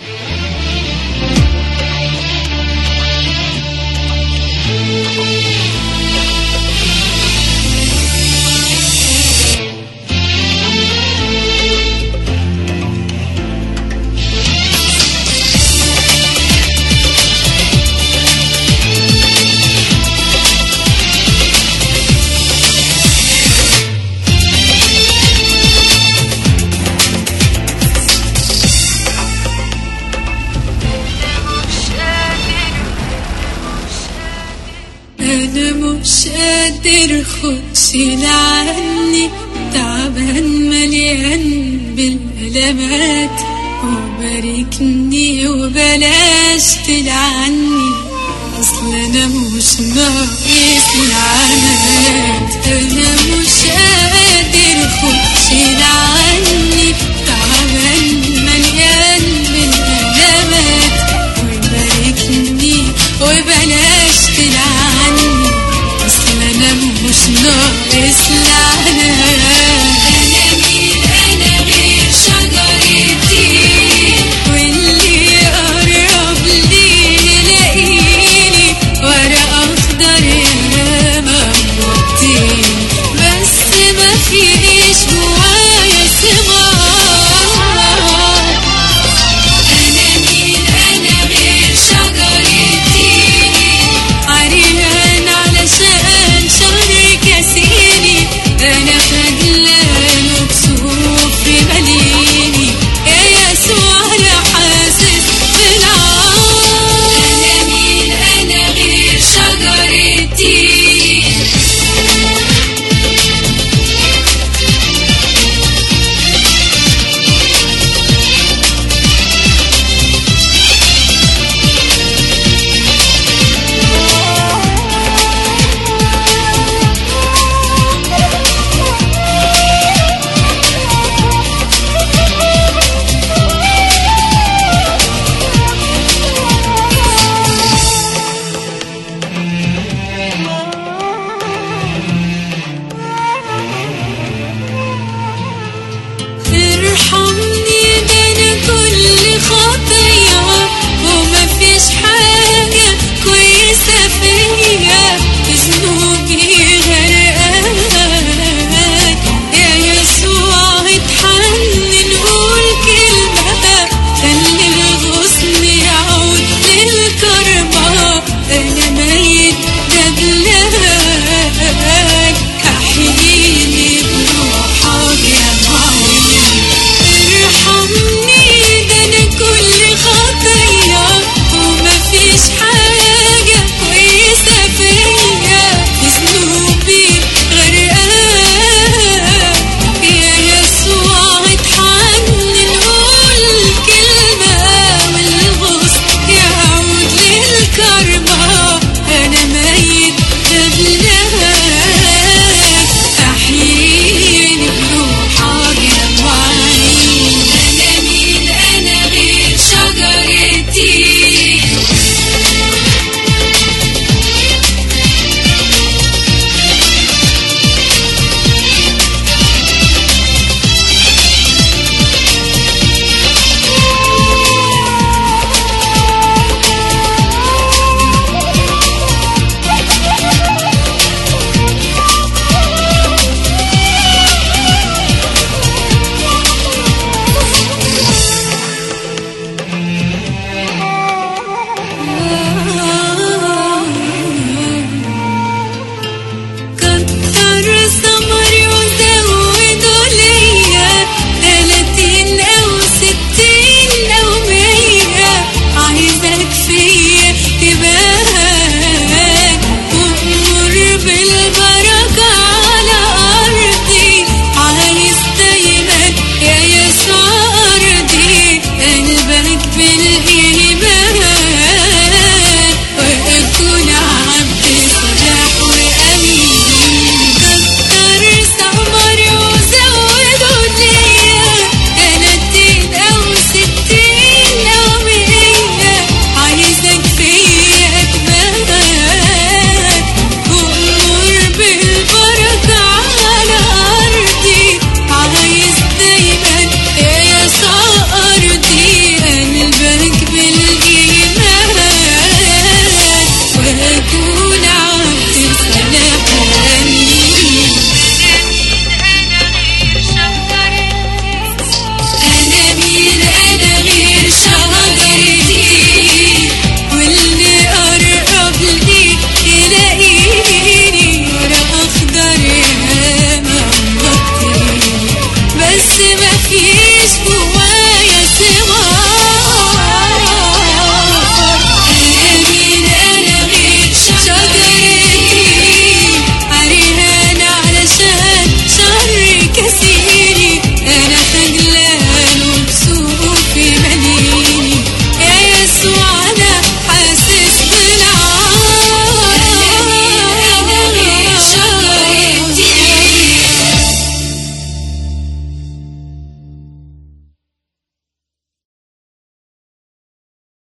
أنا مش قادر خد شيل تعبان مليان بالألمات وباركني وبلاش تلعني أصل أنا مش ناقص العنات أنا مش قادر This